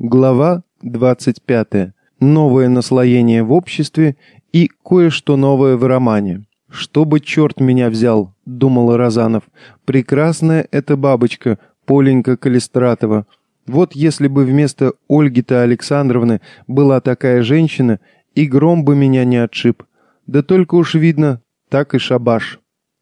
Глава 25. Новое наслоение в обществе и кое-что новое в романе. «Чтобы черт меня взял», — думал Розанов. «Прекрасная эта бабочка, Поленька Калистратова. Вот если бы вместо Ольги-то Александровны была такая женщина, и гром бы меня не отшиб. Да только уж видно, так и шабаш».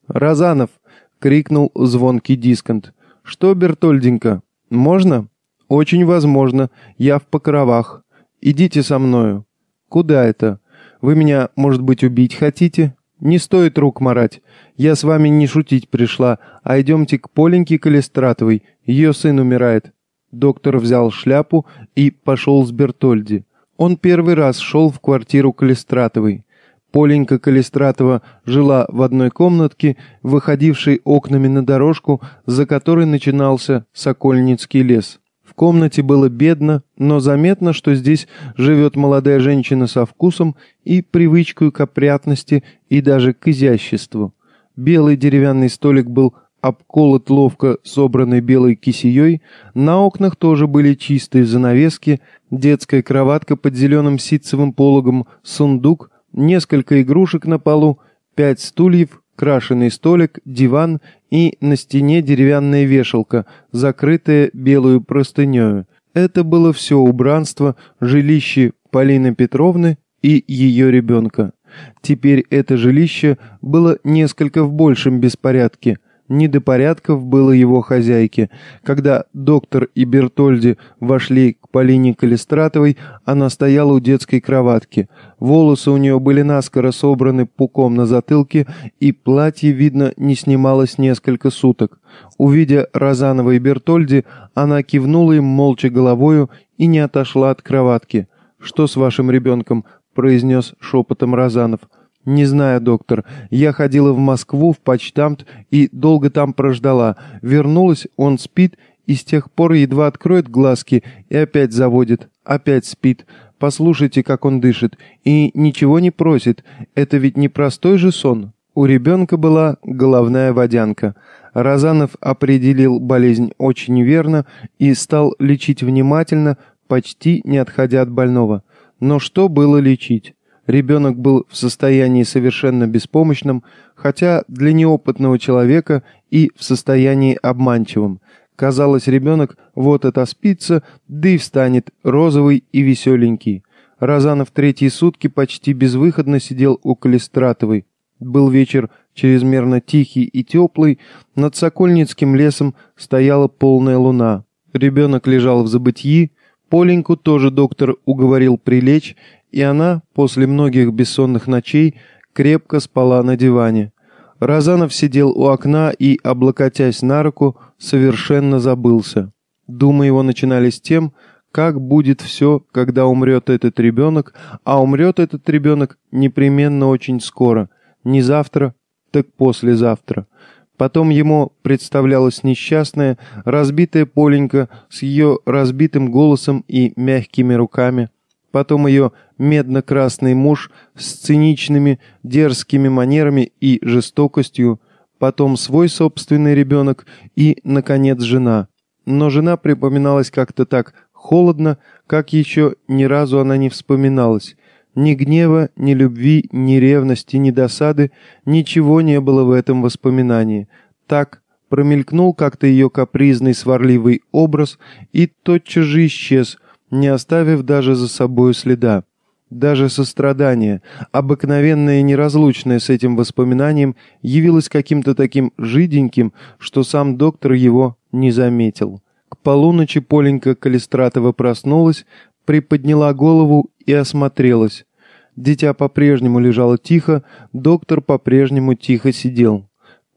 «Розанов!» — крикнул звонкий дисконт. «Что, Бертольденька, можно?» «Очень возможно. Я в покровах. Идите со мною». «Куда это? Вы меня, может быть, убить хотите?» «Не стоит рук марать. Я с вами не шутить пришла, а идемте к Поленьке Калистратовой. Ее сын умирает». Доктор взял шляпу и пошел с Бертольди. Он первый раз шел в квартиру Калистратовой. Поленька Калистратова жила в одной комнатке, выходившей окнами на дорожку, за которой начинался Сокольницкий лес комнате было бедно, но заметно, что здесь живет молодая женщина со вкусом и привычкой к опрятности и даже к изяществу. Белый деревянный столик был обколот ловко собранной белой кисеей, на окнах тоже были чистые занавески, детская кроватка под зеленым ситцевым пологом, сундук, несколько игрушек на полу, пять стульев, крашеный столик, диван и на стене деревянная вешалка, закрытая белую простынею. Это было все убранство жилище Полины Петровны и ее ребенка. Теперь это жилище было несколько в большем беспорядке – не до порядков было его хозяйке. Когда доктор и Бертольди вошли к Полине Калистратовой, она стояла у детской кроватки. Волосы у нее были наскоро собраны пуком на затылке, и платье, видно, не снималось несколько суток. Увидя Розанова и Бертольди, она кивнула им молча головою и не отошла от кроватки. «Что с вашим ребенком?» — произнес шепотом Розанов. «Не знаю, доктор. Я ходила в Москву, в почтамт, и долго там прождала. Вернулась, он спит, и с тех пор едва откроет глазки и опять заводит. Опять спит. Послушайте, как он дышит. И ничего не просит. Это ведь не простой же сон». У ребенка была головная водянка. Розанов определил болезнь очень верно и стал лечить внимательно, почти не отходя от больного. Но что было лечить? Ребенок был в состоянии совершенно беспомощном, хотя для неопытного человека и в состоянии обманчивом. Казалось, ребенок вот отоспится, да и встанет, розовый и веселенький. Разанов третьи сутки почти безвыходно сидел у Калистратовой. Был вечер чрезмерно тихий и теплый, над Сокольницким лесом стояла полная луна. Ребенок лежал в забытии, Поленьку тоже доктор уговорил прилечь, и она, после многих бессонных ночей, крепко спала на диване. Разанов сидел у окна и, облокотясь на руку, совершенно забылся. Думы его начинались тем, как будет все, когда умрет этот ребенок, а умрет этот ребенок непременно очень скоро, не завтра, так послезавтра. Потом ему представлялась несчастная, разбитая Поленька с ее разбитым голосом и мягкими руками, потом ее медно-красный муж с циничными, дерзкими манерами и жестокостью, потом свой собственный ребенок и, наконец, жена. Но жена припоминалась как-то так холодно, как еще ни разу она не вспоминалась. Ни гнева, ни любви, ни ревности, ни досады, ничего не было в этом воспоминании. Так промелькнул как-то ее капризный сварливый образ и тотчас же исчез, не оставив даже за собою следа. Даже сострадание, обыкновенное и неразлучное с этим воспоминанием, явилось каким-то таким жиденьким, что сам доктор его не заметил. К полуночи Поленька Калистратова проснулась, приподняла голову и осмотрелась. Дитя по-прежнему лежало тихо, доктор по-прежнему тихо сидел.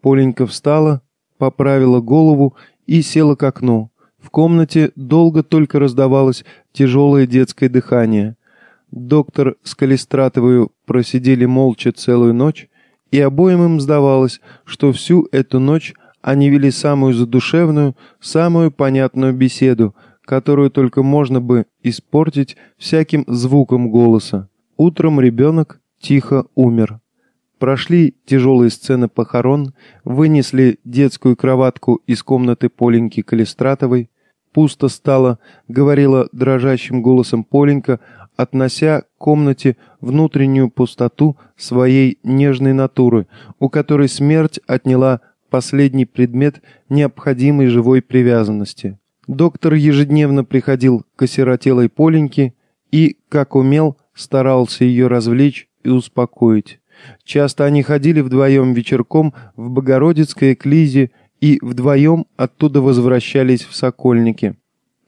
Поленька встала, поправила голову и села к окну. В комнате долго только раздавалось тяжелое детское дыхание. Доктор с Калистратовою просидели молча целую ночь, и обоим им сдавалось, что всю эту ночь они вели самую задушевную, самую понятную беседу, которую только можно бы испортить всяким звуком голоса. Утром ребенок тихо умер. Прошли тяжелые сцены похорон, вынесли детскую кроватку из комнаты Поленьки Калистратовой, Пусто стало, говорила дрожащим голосом Поленька, относя к комнате внутреннюю пустоту своей нежной натуры, у которой смерть отняла последний предмет необходимой живой привязанности. Доктор ежедневно приходил к осиротелой Поленьке и, как умел, старался ее развлечь и успокоить. Часто они ходили вдвоем вечерком в Богородицкой эклизе и вдвоем оттуда возвращались в Сокольники.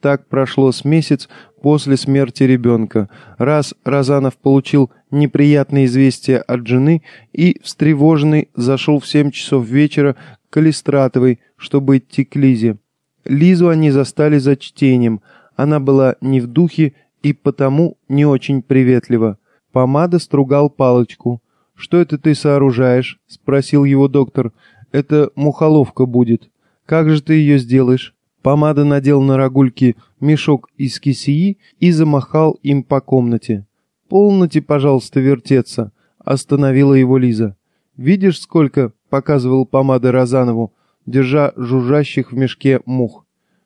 Так прошло с месяц после смерти ребенка. Раз Разанов получил неприятное известие от жены и, встревоженный, зашел в семь часов вечера к Калистратовой, чтобы идти к Лизе. Лизу они застали за чтением. Она была не в духе и потому не очень приветлива. Помада стругал палочку. «Что это ты сооружаешь?» — спросил его доктор. «Это мухоловка будет. Как же ты ее сделаешь?» Помада надел на рогульки мешок из кисеи и замахал им по комнате. «Полноте, пожалуйста, вертеться», — остановила его Лиза. «Видишь, сколько?» — показывал помада Розанову, держа жужжащих в мешке мух.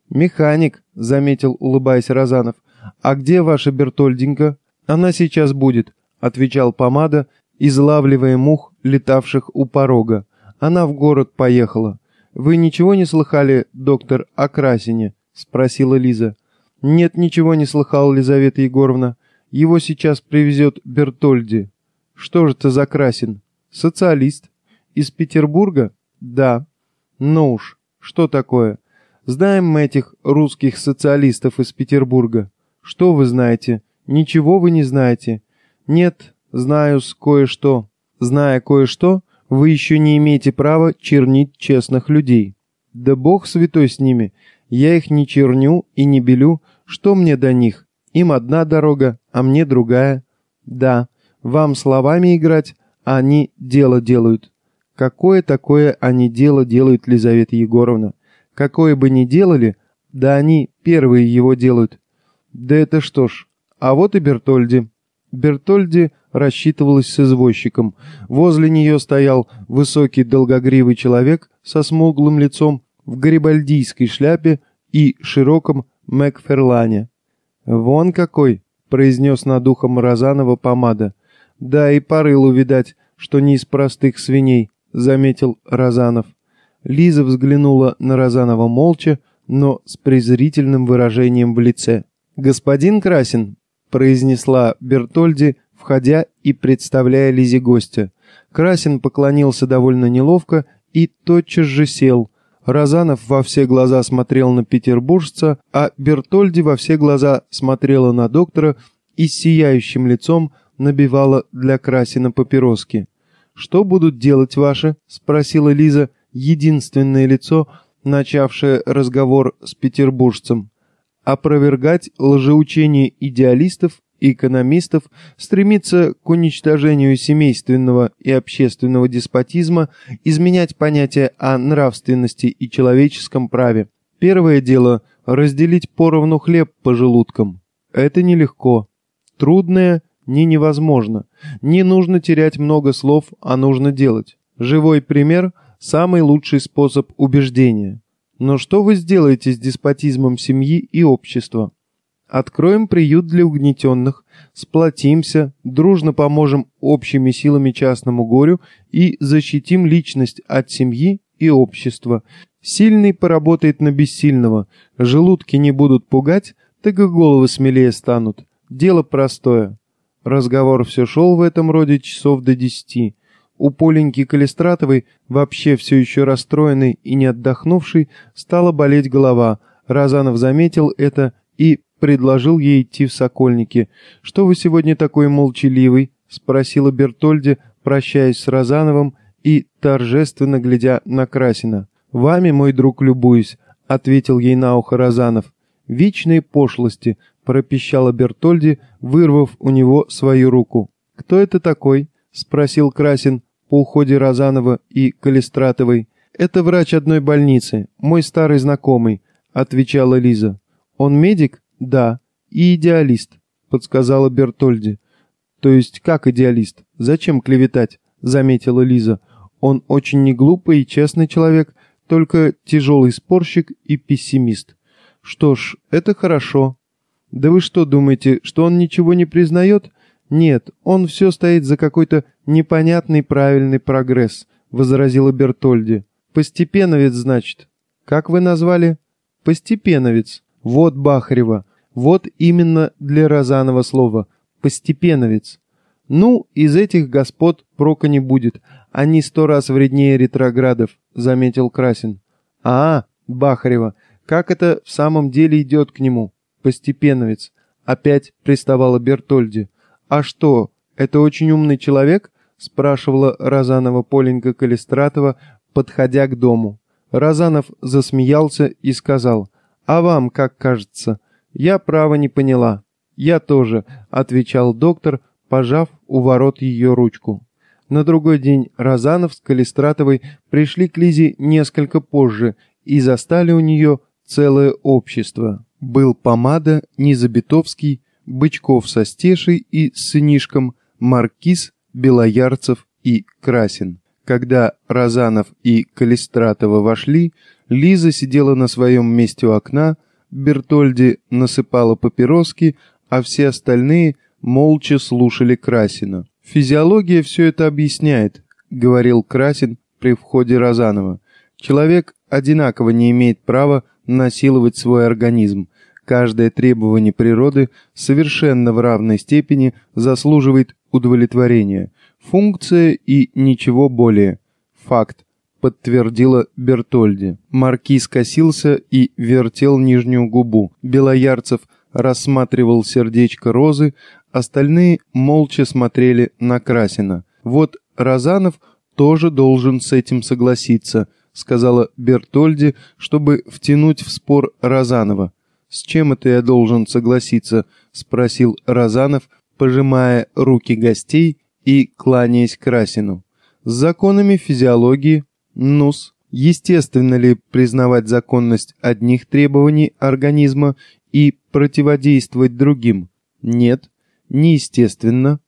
«Механик», — заметил, улыбаясь Розанов. «А где ваша Бертольдинка?» «Она сейчас будет», — отвечал помада, излавливая мух, летавших у порога. «Она в город поехала». «Вы ничего не слыхали, доктор, о Красине?» — спросила Лиза. «Нет, ничего не слыхала, Лизавета Егоровна. Его сейчас привезет Бертольди». «Что же это за Красин?» «Социалист». «Из Петербурга?» «Да». «Ну уж, что такое?» «Знаем мы этих русских социалистов из Петербурга». «Что вы знаете?» «Ничего вы не знаете». «Нет, знаю кое-что». «Зная кое-что, вы еще не имеете права чернить честных людей. Да бог святой с ними. Я их не черню и не белю. Что мне до них? Им одна дорога, а мне другая. Да, вам словами играть, а они дело делают. Какое такое они дело делают, Лизавета Егоровна? Какое бы ни делали, да они первые его делают. Да это что ж, а вот и Бертольди. Бертольди рассчитывалась с извозчиком. Возле нее стоял высокий долгогривый человек со смуглым лицом в гарибальдийской шляпе и широком Макферлане. «Вон какой!» — произнес над ухом Розанова помада. «Да и порылу, видать, что не из простых свиней», — заметил Розанов. Лиза взглянула на Розанова молча, но с презрительным выражением в лице. «Господин Красин», — произнесла Бертольди, входя и представляя Лизе гостя. Красин поклонился довольно неловко и тотчас же сел. Розанов во все глаза смотрел на петербуржца, а Бертольди во все глаза смотрела на доктора и с сияющим лицом набивала для Красина папироски. «Что будут делать ваши?» — спросила Лиза, единственное лицо, начавшее разговор с петербуржцем. «Опровергать лжеучение идеалистов экономистов стремится к уничтожению семейственного и общественного деспотизма, изменять понятия о нравственности и человеческом праве. Первое дело – разделить поровну хлеб по желудкам. Это нелегко. Трудное – не невозможно. Не нужно терять много слов, а нужно делать. Живой пример – самый лучший способ убеждения. Но что вы сделаете с деспотизмом семьи и общества? Откроем приют для угнетенных, сплотимся, дружно поможем общими силами частному горю и защитим личность от семьи и общества. Сильный поработает на бессильного, желудки не будут пугать, так и головы смелее станут. Дело простое. Разговор все шел в этом роде часов до десяти. У Поленьки Калистратовой, вообще все еще расстроенной и не отдохнувшей, стала болеть голова. Разанов заметил это и предложил ей идти в Сокольники. «Что вы сегодня такой молчаливый?» — спросила Бертольде, прощаясь с Розановым и торжественно глядя на Красина. «Вами, мой друг, любуюсь», — ответил ей на ухо Розанов. «Вечные пошлости», — пропищала Бертольди, вырвав у него свою руку. «Кто это такой?» — спросил Красин по уходе Розанова и Калистратовой. «Это врач одной больницы, мой старый знакомый», — отвечала Лиза. «Он медик?» «Да, и идеалист», — подсказала Бертольди. «То есть как идеалист? Зачем клеветать?» — заметила Лиза. «Он очень неглупый и честный человек, только тяжелый спорщик и пессимист». Что ж, это хорошо. Да вы что думаете, что он ничего не признает? Нет, он все стоит за какой-то непонятный правильный прогресс, возразила Бертольди. Постепеновец, значит. Как вы назвали? Постепеновец. Вот Бахарева. Вот именно для Розанова слово. Постепеновец. Ну, из этих господ прока не будет. Они сто раз вреднее ретроградов, заметил Красин. А, Бахарева, как это в самом деле идет к нему? Постепеновец. Опять приставала Бертольди. А что, это очень умный человек? Спрашивала Розанова Поленька Калистратова, подходя к дому. Розанов засмеялся и сказал, «А вам как кажется?» «Я право не поняла». «Я тоже», — отвечал доктор, пожав у ворот ее ручку. На другой день Розанов с Калистратовой пришли к Лизе несколько позже и застали у нее целое общество. Был Помада, Низабитовский, Бычков со Стешей и сынишком, Маркиз, Белоярцев и Красин. Когда Розанов и Калистратова вошли, Лиза сидела на своем месте у окна, Бертольди насыпала папироски, а все остальные молча слушали Красина. «Физиология все это объясняет», — говорил Красин при входе Розанова. «Человек одинаково не имеет права насиловать свой организм. Каждое требование природы совершенно в равной степени заслуживает удовлетворения. Функция и ничего более. Факт, подтвердила Бертольди. Маркиз косился и вертел нижнюю губу. Белоярцев рассматривал сердечко розы, остальные молча смотрели на Красина. Вот Розанов тоже должен с этим согласиться, сказала Бертольди, чтобы втянуть в спор Розанова. «С чем это я должен согласиться?» — спросил Розанов, пожимая руки гостей и кланяясь Красину. С законами физиологии, нус, естественно ли признавать законность одних требований организма и противодействовать другим? Нет, неестественно.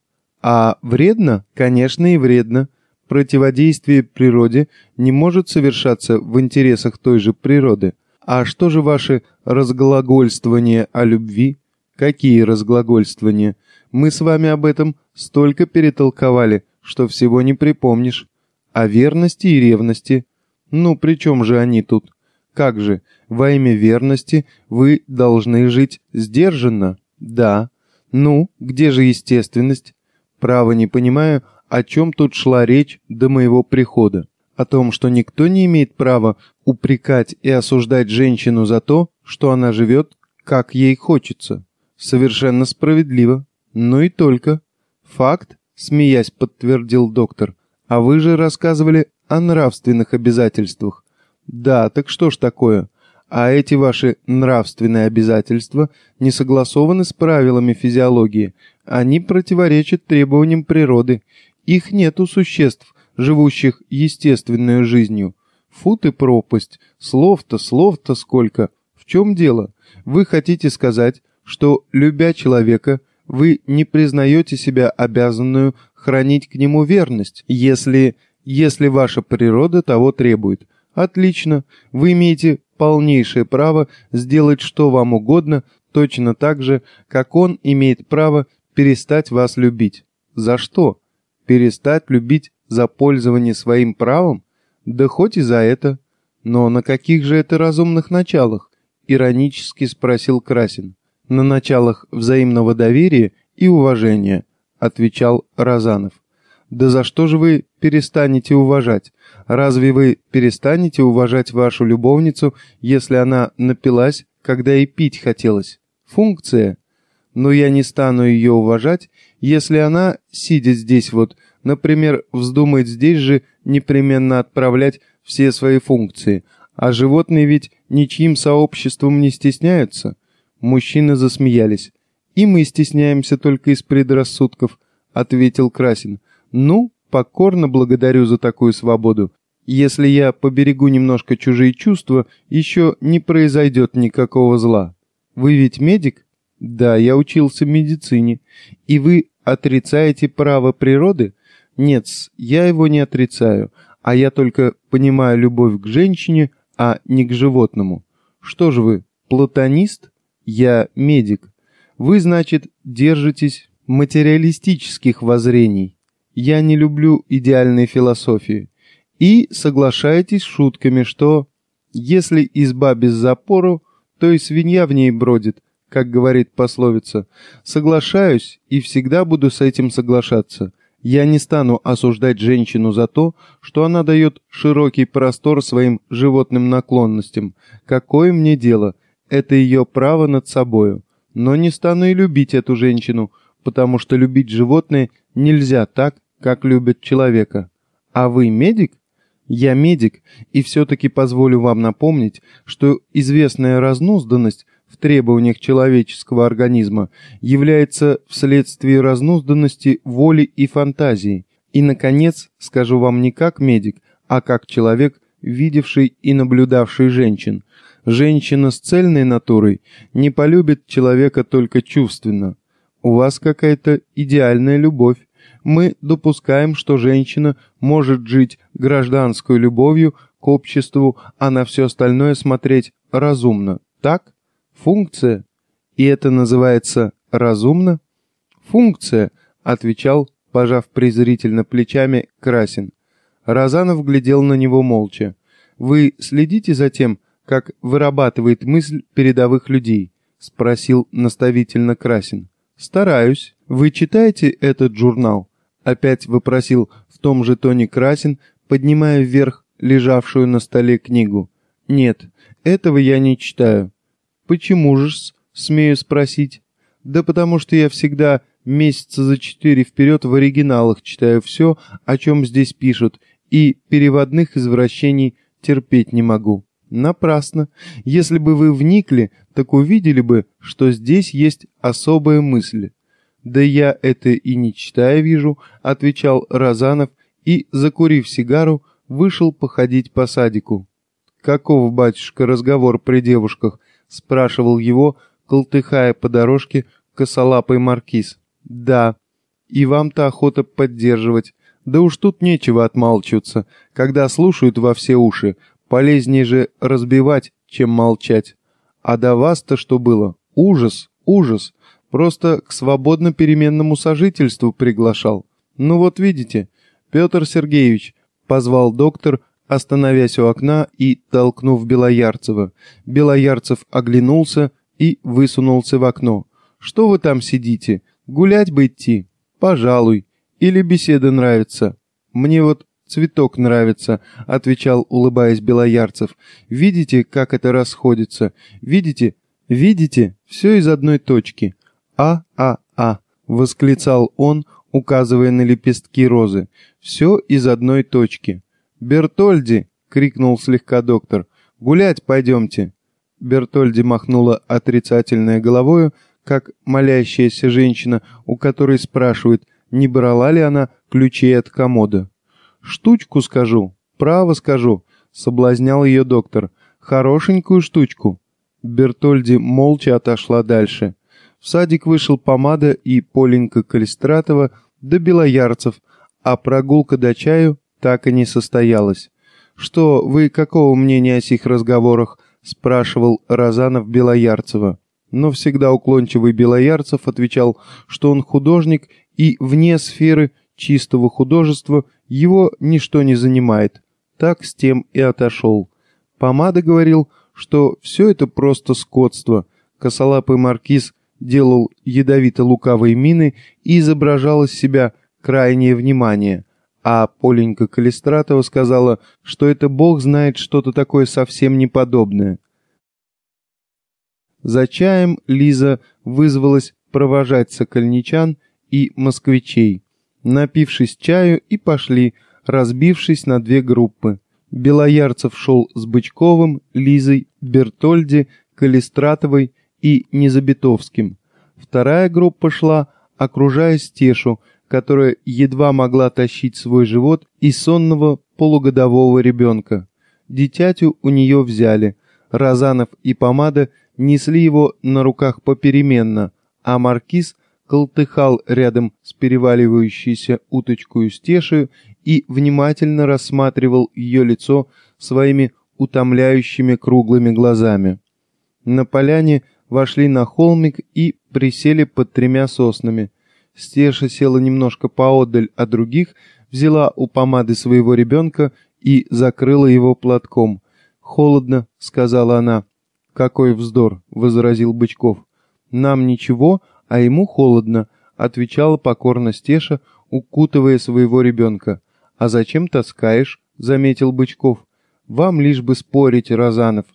А вредно? Конечно и вредно. Противодействие природе не может совершаться в интересах той же природы. А что же ваши разглагольствования о любви? Какие разглагольствования? Мы с вами об этом столько перетолковали, что всего не припомнишь. О верности и ревности. Ну, при чем же они тут? Как же, во имя верности вы должны жить сдержанно? Да. Ну, где же естественность? Право не понимаю, о чем тут шла речь до моего прихода. О том, что никто не имеет права упрекать и осуждать женщину за то, что она живет, как ей хочется. Совершенно справедливо. Ну и только. Факт, смеясь, подтвердил доктор. А вы же рассказывали о нравственных обязательствах. Да, так что ж такое? А эти ваши нравственные обязательства не согласованы с правилами физиологии. Они противоречат требованиям природы. Их нет у существ, живущих естественной жизнью. Фу ты пропасть, слов-то, слов-то сколько. В чем дело? Вы хотите сказать, что, любя человека, вы не признаете себя обязанную хранить к нему верность, если, если ваша природа того требует. Отлично, вы имеете полнейшее право сделать что вам угодно, точно так же, как он имеет право перестать вас любить. За что? Перестать любить за пользование своим правом? Да хоть и за это. Но на каких же это разумных началах? Иронически спросил Красин. На началах взаимного доверия и уважения, отвечал Разанов. Да за что же вы перестанете уважать? Разве вы перестанете уважать вашу любовницу, если она напилась, когда и пить хотелось? Функция. Но я не стану ее уважать, если она, сидя здесь вот, например, вздумает здесь же непременно отправлять все свои функции, а животные ведь ничьим сообществом не стесняются. Мужчины засмеялись. «И мы стесняемся только из предрассудков», — ответил Красин. «Ну, покорно благодарю за такую свободу. Если я поберегу немножко чужие чувства, еще не произойдет никакого зла. Вы ведь медик?» «Да, я учился медицине. И вы отрицаете право природы?» «Нет, я его не отрицаю, а я только понимаю любовь к женщине, а не к животному. Что же вы, Платонист? Я медик. Вы, значит, держитесь материалистических воззрений. Я не люблю идеальной философии. И соглашаетесь с шутками, что если изба без запору, то и свинья в ней бродит, как говорит пословица. Соглашаюсь и всегда буду с этим соглашаться. Я не стану осуждать женщину за то, что она дает широкий простор своим животным наклонностям. Какое мне дело? Это ее право над собою. Но не стану и любить эту женщину, потому что любить животное нельзя так, как любят человека. А вы медик? Я медик, и все-таки позволю вам напомнить, что известная разнузданность в требованиях человеческого организма является вследствие разнузданности воли и фантазии. И, наконец, скажу вам не как медик, а как человек, видевший и наблюдавший женщин. Женщина с цельной натурой не полюбит человека только чувственно. У вас какая-то идеальная любовь. Мы допускаем, что женщина может жить гражданской любовью к обществу, а на все остальное смотреть разумно. Так? Функция. И это называется разумно? Функция, отвечал, пожав презрительно плечами, Красин. Разанов глядел на него молча. Вы следите за тем, как вырабатывает мысль передовых людей? Спросил наставительно Красин. Стараюсь. Вы читаете этот журнал? Опять выпросил в том же тоне Красин, поднимая вверх лежавшую на столе книгу. Нет, этого я не читаю. «Почему же смею спросить?» «Да потому что я всегда месяца за четыре вперед в оригиналах читаю все, о чем здесь пишут, и переводных извращений терпеть не могу». Напрасно. Если бы вы вникли, так увидели бы, что здесь есть особая мысль. «Да я это и не читаю вижу», — отвечал Разанов и, закурив сигару, вышел походить по садику. «Каков, батюшка, разговор при девушках?» — спрашивал его, колтыхая по дорожке, косолапый маркиз. «Да. И вам-то охота поддерживать. Да уж тут нечего отмалчиваться, когда слушают во все уши. Полезнее же разбивать, чем молчать. А до вас-то что было? Ужас, ужас. Просто к свободно-переменному сожительству приглашал. Ну вот видите, Петр Сергеевич, позвал доктор, остановясь у окна и толкнув Белоярцева. Белоярцев оглянулся и высунулся в окно. «Что вы там сидите? Гулять бы идти?» «Пожалуй. Или беседа нравится?» «Мне вот цветок нравится», — отвечал, улыбаясь Белоярцев. «Видите, как это расходится? Видите? Видите? Все из одной точки. А-а-а», — восклицал он, указывая на лепестки розы. «Все из одной точки». «Бертольди!» — крикнул слегка доктор. «Гулять пойдемте!» Бертольди махнула отрицательной головою, как молящаяся женщина, у которой спрашивают, не брала ли она ключей от комода. «Штучку скажу, право скажу», — соблазнял ее доктор. «Хорошенькую штучку». Бертольди молча отошла дальше. В садик вышел помада и Поленька Калистратова до Белоярцев, а прогулка до чаю так и не состоялась. «Что, вы какого мнения о сих разговорах?» — спрашивал Розанов Белоярцева. Но всегда уклончивый Белоярцев отвечал, что он художник и вне сферы чистого художества его ничто не занимает. Так с тем и отошел. Помада говорил, что все это просто скотство. Косолапый маркиз делал ядовито-лукавые мины и изображал из себя крайнее внимание а Поленька Калистратова сказала, что это бог знает что-то такое совсем неподобное. За чаем Лиза вызвалась провожать сокольничан и москвичей. Напившись чаю и пошли, разбившись на две группы. Белоярцев шел с Бычковым, Лизой, Бертольди, Калистратовой и Незабитовским. Вторая группа шла, окружая Стешу, которая едва могла тащить свой живот и сонного полугодового ребенка. Дитятю у нее взяли. Разанов и Помада несли его на руках попеременно, а Маркиз колтыхал рядом с переваливающейся уточкой стешей и внимательно рассматривал ее лицо своими утомляющими круглыми глазами. На поляне вошли на холмик и присели под тремя соснами. Стеша села немножко поодаль от других, взяла у помады своего ребенка и закрыла его платком. «Холодно», — сказала она. «Какой вздор», — возразил Бычков. «Нам ничего, а ему холодно», — отвечала покорно Стеша, укутывая своего ребенка. «А зачем таскаешь?» — заметил Бычков. «Вам лишь бы спорить, Розанов.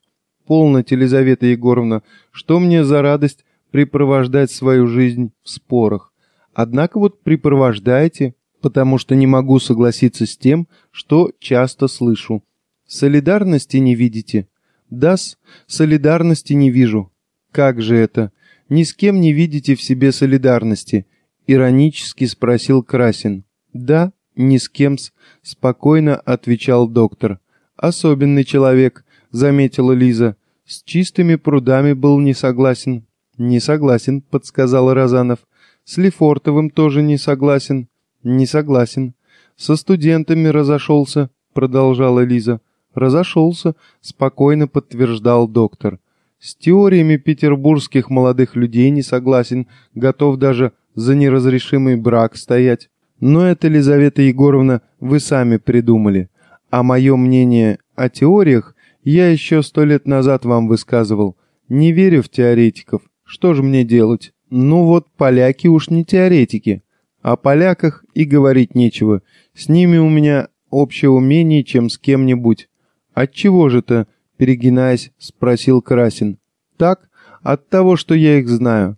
Полно, Елизавета Егоровна, что мне за радость припровождать свою жизнь в спорах? Однако вот припровождаете, потому что не могу согласиться с тем, что часто слышу. Солидарности не видите? Да-с, солидарности не вижу. Как же это? Ни с кем не видите в себе солидарности? Иронически спросил Красин. Да, ни с кем-с, спокойно отвечал доктор. Особенный человек, заметила Лиза. С чистыми прудами был не согласен. Не согласен, подсказал Розанов. С Лефортовым тоже не согласен. Не согласен. Со студентами разошелся, продолжала Лиза. Разошелся, спокойно подтверждал доктор. С теориями петербургских молодых людей не согласен, готов даже за неразрешимый брак стоять. Но это, Елизавета Егоровна, вы сами придумали. А мое мнение о теориях я еще сто лет назад вам высказывал. Не верю в теоретиков. Что же мне делать? Ну вот поляки уж не теоретики. О поляках и говорить нечего. С ними у меня общее умение, чем с кем-нибудь. «Отчего же-то?» — перегинаясь, спросил Красин. «Так, от того, что я их знаю.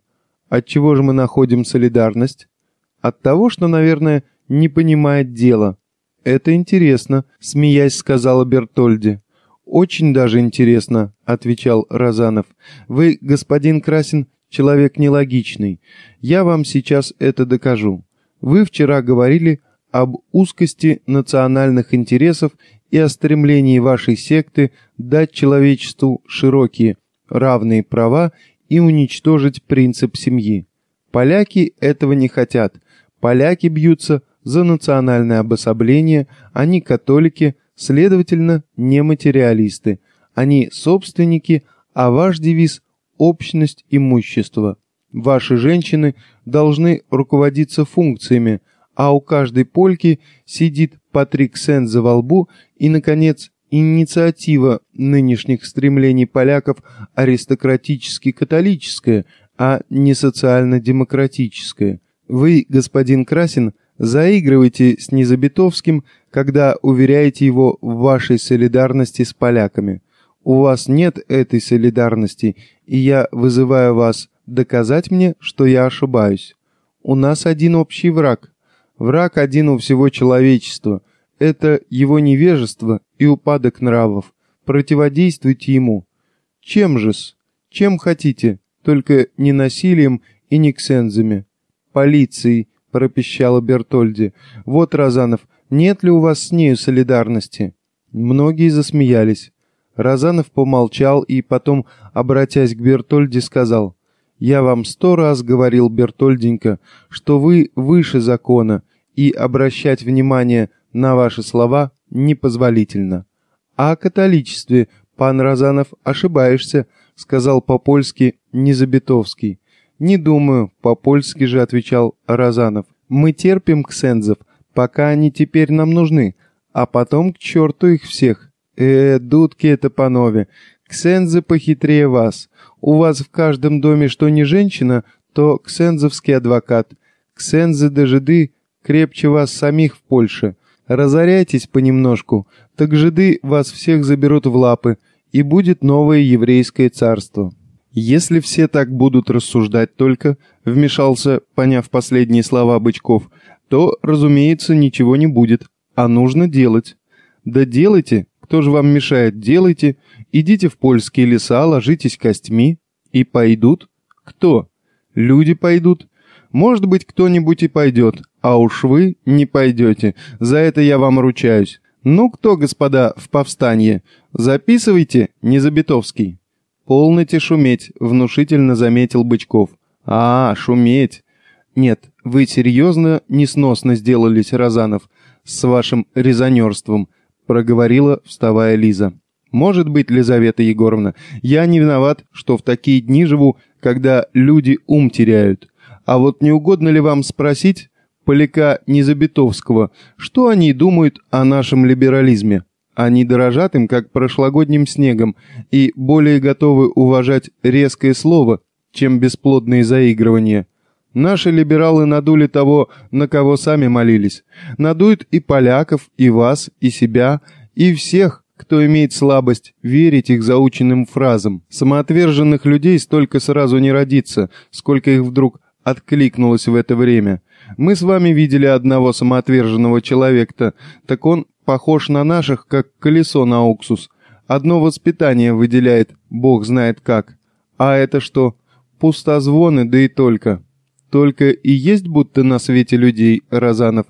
Отчего же мы находим солидарность?» «От того, что, наверное, не понимает дела». «Это интересно», — смеясь сказала Бертольди. «Очень даже интересно», — отвечал Розанов. «Вы, господин Красин, человек нелогичный. Я вам сейчас это докажу. Вы вчера говорили об узкости национальных интересов и о стремлении вашей секты дать человечеству широкие, равные права и уничтожить принцип семьи. Поляки этого не хотят. Поляки бьются за национальное обособление, они католики, следовательно, не материалисты. Они собственники, а ваш девиз – общность имущества. Ваши женщины должны руководиться функциями, а у каждой польки сидит Патрик Сенза во лбу и, наконец, инициатива нынешних стремлений поляков аристократически-католическая, а не социально-демократическая. Вы, господин Красин, заигрываете с Незабитовским, когда уверяете его в вашей солидарности с поляками. У вас нет этой солидарности, и я вызываю вас доказать мне, что я ошибаюсь. У нас один общий враг. Враг один у всего человечества, это его невежество и упадок нравов. Противодействуйте ему. Чем же-с? Чем хотите, только не насилием и не ксензами. Полицией, пропищала Бертольди. Вот, Разанов, нет ли у вас с нею солидарности? Многие засмеялись. Разанов помолчал и потом, обратясь к Бертольде, сказал, «Я вам сто раз говорил, Бертольденька, что вы выше закона, и обращать внимание на ваши слова непозволительно. А о католичестве, пан Розанов, ошибаешься, сказал по-польски Незабитовский. Не думаю, по-польски же отвечал Розанов. Мы терпим ксензов, пока они теперь нам нужны, а потом к черту их всех. Э, дудки это панове. Ксензы похитрее вас. У вас в каждом доме что не женщина, то ксензовский адвокат. Ксензы да жиды крепче вас самих в Польше. Разоряйтесь понемножку, так жиды вас всех заберут в лапы, и будет новое еврейское царство. Если все так будут рассуждать только, вмешался, поняв последние слова Бычков, то, разумеется, ничего не будет, а нужно делать. Да делайте, кто же вам мешает, делайте, идите в польские леса, ложитесь костьми, и пойдут. Кто? Люди пойдут. Может быть, кто-нибудь и пойдет, а уж вы не пойдете, за это я вам ручаюсь. Ну кто, господа, в повстанье? Записывайте, Незабитовский. Полноте шуметь, внушительно заметил Бычков. А, шуметь. Нет, вы серьезно несносно сделались, Розанов, с вашим резонерством, проговорила, вставая Лиза. Может быть, Лизавета Егоровна, я не виноват, что в такие дни живу, когда люди ум теряют. А вот не угодно ли вам спросить, поляка Незабитовского, что они думают о нашем либерализме? Они дорожат им, как прошлогодним снегом, и более готовы уважать резкое слово, чем бесплодные заигрывания. Наши либералы надули того, на кого сами молились. Надуют и поляков, и вас, и себя, и всех, кто имеет слабость верить их заученным фразам. Самоотверженных людей столько сразу не родится, сколько их вдруг откликнулось в это время. Мы с вами видели одного самоотверженного человека, так он похож на наших, как колесо на уксус. Одно воспитание выделяет, бог знает как. А это что? Пустозвоны, да и только. Только и есть будто на свете людей, Розанов.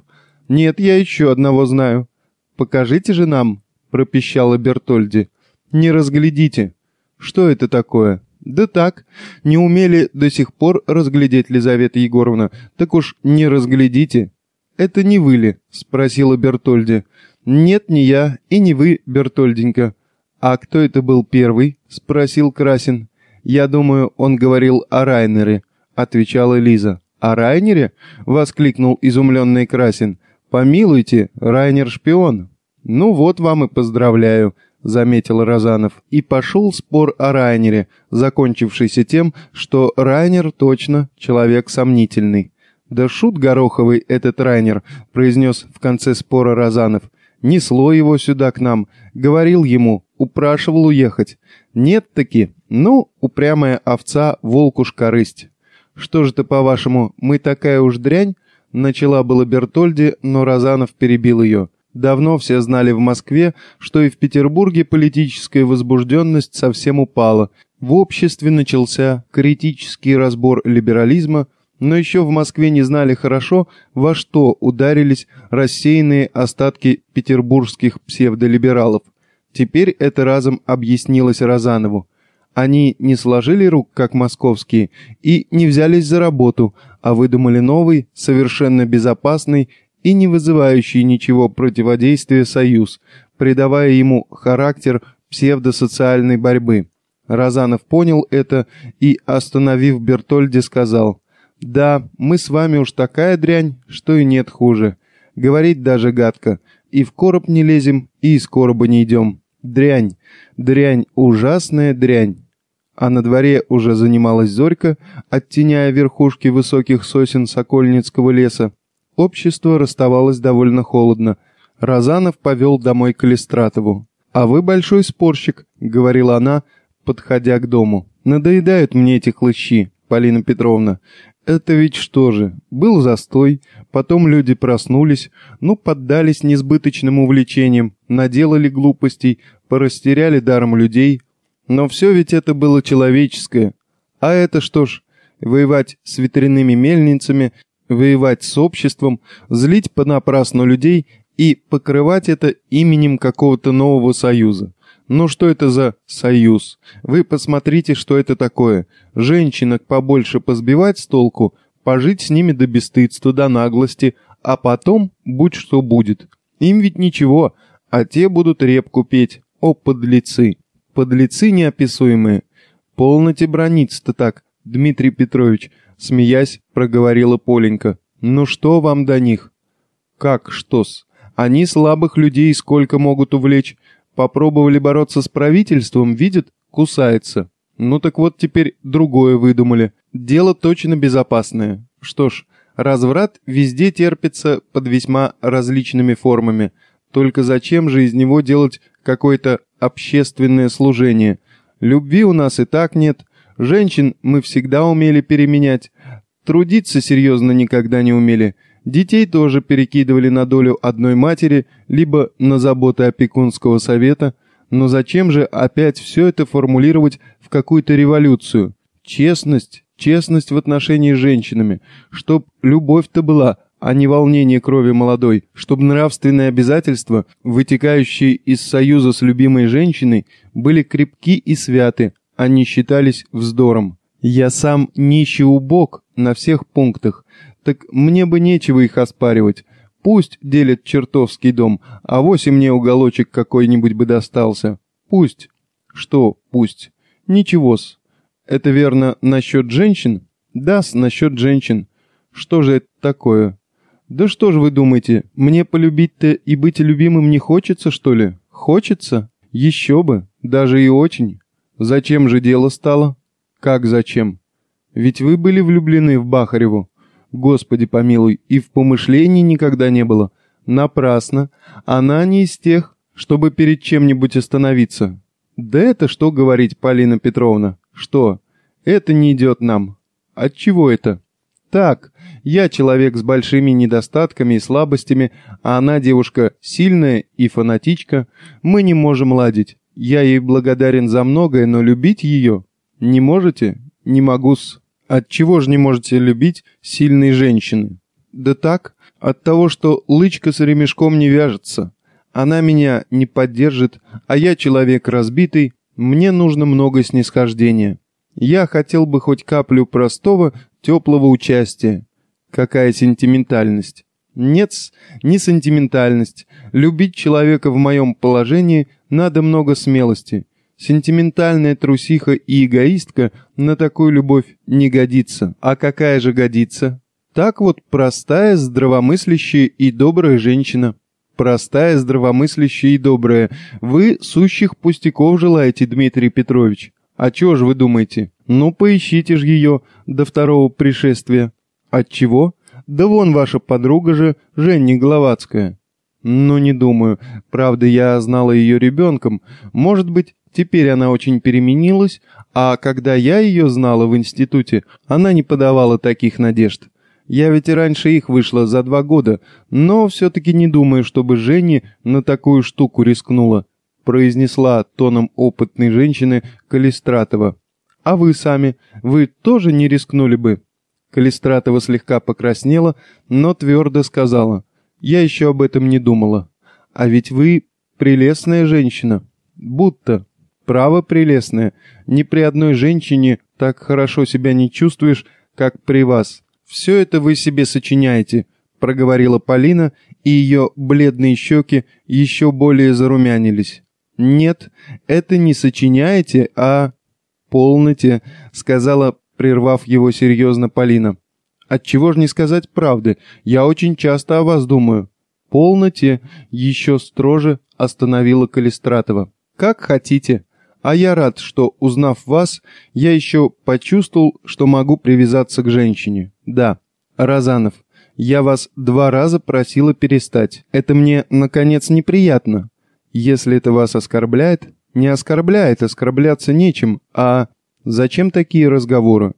Нет, я еще одного знаю. Покажите же нам, пропищала Бертольди. Не разглядите. Что это такое? Да так, не умели до сих пор разглядеть, Лизавета Егоровна. Так уж не разглядите. Это не вы ли? спросила Бертольди. Нет, не я, и не вы, Бертольденька. А кто это был первый? спросил Красин. Я думаю, он говорил о Райнере отвечала Лиза. «О Райнере?» — воскликнул изумленный Красин. «Помилуйте, Райнер шпион». «Ну вот вам и поздравляю», — заметил Розанов. И пошел спор о Райнере, закончившийся тем, что Райнер точно человек сомнительный. «Да шут гороховый этот Райнер», — произнес в конце спора Розанов. «Несло его сюда к нам, говорил ему, упрашивал уехать. Нет-таки, ну, упрямая овца волку корысть». «Что же ты, по-вашему, мы такая уж дрянь?» Начала было Бертольди, но Розанов перебил ее. Давно все знали в Москве, что и в Петербурге политическая возбужденность совсем упала. В обществе начался критический разбор либерализма, но еще в Москве не знали хорошо, во что ударились рассеянные остатки петербургских псевдолибералов. Теперь это разом объяснилось Розанову. Они не сложили рук, как московские, и не взялись за работу, а выдумали новый, совершенно безопасный и не вызывающий ничего противодействия союз, придавая ему характер псевдосоциальной борьбы. Разанов понял это и, остановив Бертольди, сказал, «Да, мы с вами уж такая дрянь, что и нет хуже. Говорить даже гадко. И в короб не лезем, и из короба не идем. Дрянь, дрянь, ужасная дрянь а на дворе уже занималась зорька, оттеняя верхушки высоких сосен Сокольницкого леса. Общество расставалось довольно холодно. Разанов повел домой Калистратову. «А вы большой спорщик», — говорила она, подходя к дому. «Надоедают мне эти хлыщи, Полина Петровна. Это ведь что же, был застой, потом люди проснулись, ну, поддались несбыточным увлечениям, наделали глупостей, порастеряли даром людей, но все ведь это было человеческое. А это что ж, воевать с ветряными мельницами, воевать с обществом, злить понапрасну людей и покрывать это именем какого-то нового союза. Ну что это за союз? Вы посмотрите, что это такое. Женщинок побольше позбивать с толку, пожить с ними до бесстыдства, до наглости, а потом будь что будет. Им ведь ничего, а те будут репку петь. О, подлецы! Подлецы неописуемые. Полноте брониться-то так, Дмитрий Петрович, смеясь, проговорила Поленька. Ну что вам до них? Как что-с? Они слабых людей сколько могут увлечь. Попробовали бороться с правительством, видят, кусается. Ну так вот теперь другое выдумали. Дело точно безопасное. Что ж, разврат везде терпится под весьма различными формами. Только зачем же из него делать какое-то общественное служение. Любви у нас и так нет. Женщин мы всегда умели переменять. Трудиться серьезно никогда не умели. Детей тоже перекидывали на долю одной матери, либо на заботы опекунского совета. Но зачем же опять все это формулировать в какую-то революцию? Честность, честность в отношении с женщинами, чтоб любовь-то была, а не волнение крови молодой, чтобы нравственные обязательства, вытекающие из союза с любимой женщиной, были крепки и святы, а не считались вздором. Я сам нищий убог на всех пунктах, так мне бы нечего их оспаривать. Пусть делят чертовский дом, а вось мне уголочек какой-нибудь бы достался. Пусть. Что пусть? Ничего-с. Это верно насчет женщин? Да-с, насчет женщин. Что же это такое? Да что же вы думаете, мне полюбить-то и быть любимым не хочется, что ли? Хочется? Еще бы, даже и очень. Зачем же дело стало? Как зачем? Ведь вы были влюблены в Бахареву. Господи помилуй, и в помышлении никогда не было. Напрасно. Она не из тех, чтобы перед чем-нибудь остановиться. Да это что говорить, Полина Петровна? Что? Это не идет нам. От чего это? Так, я человек с большими недостатками и слабостями, а она девушка сильная и фанатичка. Мы не можем ладить. Я ей благодарен за многое, но любить ее не можете? Не могу-с. От чего же не можете любить сильные женщины? Да так, от того, что лычка с ремешком не вяжется. Она меня не поддержит, а я человек разбитый, мне нужно много снисхождения. Я хотел бы хоть каплю простого, теплого участия. Какая сентиментальность. Нет, не сентиментальность. Любить человека в моем положении надо много смелости. Сентиментальная трусиха и эгоистка на такую любовь не годится. А какая же годится? Так вот простая, здравомыслящая и добрая женщина. Простая, здравомыслящая и добрая. Вы сущих пустяков желаете, Дмитрий Петрович. А чего же вы думаете? Ну, поищите же ее до второго пришествия. От чего? Да вон ваша подруга же, Женя Гловацкая. Ну, не думаю. Правда, я знала ее ребенком. Может быть, теперь она очень переменилась, а когда я ее знала в институте, она не подавала таких надежд. Я ведь и раньше их вышла за два года, но все-таки не думаю, чтобы Женя на такую штуку рискнула, произнесла тоном опытной женщины Калистратова. А вы сами, вы тоже не рискнули бы? Калистратова слегка покраснела, но твердо сказала. Я еще об этом не думала. А ведь вы прелестная женщина. Будто. Право прелестная. Ни при одной женщине так хорошо себя не чувствуешь, как при вас. Все это вы себе сочиняете, проговорила Полина, и ее бледные щеки еще более зарумянились. Нет, это не сочиняете, а... Полноте, сказала, прервав его серьезно Полина. Отчего же не сказать правды? Я очень часто о вас думаю. Полноте еще строже остановила Калистратова. Как хотите. А я рад, что, узнав вас, я еще почувствовал, что могу привязаться к женщине. Да, Разанов, я вас два раза просила перестать. Это мне, наконец, неприятно. Если это вас оскорбляет, не оскорбляет, оскорбляться нечем, а зачем такие разговоры?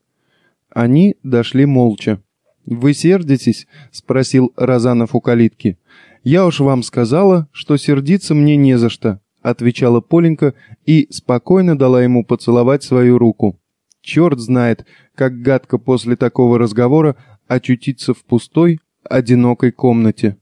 Они дошли молча. «Вы сердитесь?» — спросил Розанов у калитки. «Я уж вам сказала, что сердиться мне не за что», — отвечала Поленька и спокойно дала ему поцеловать свою руку. Черт знает, как гадко после такого разговора очутиться в пустой, одинокой комнате.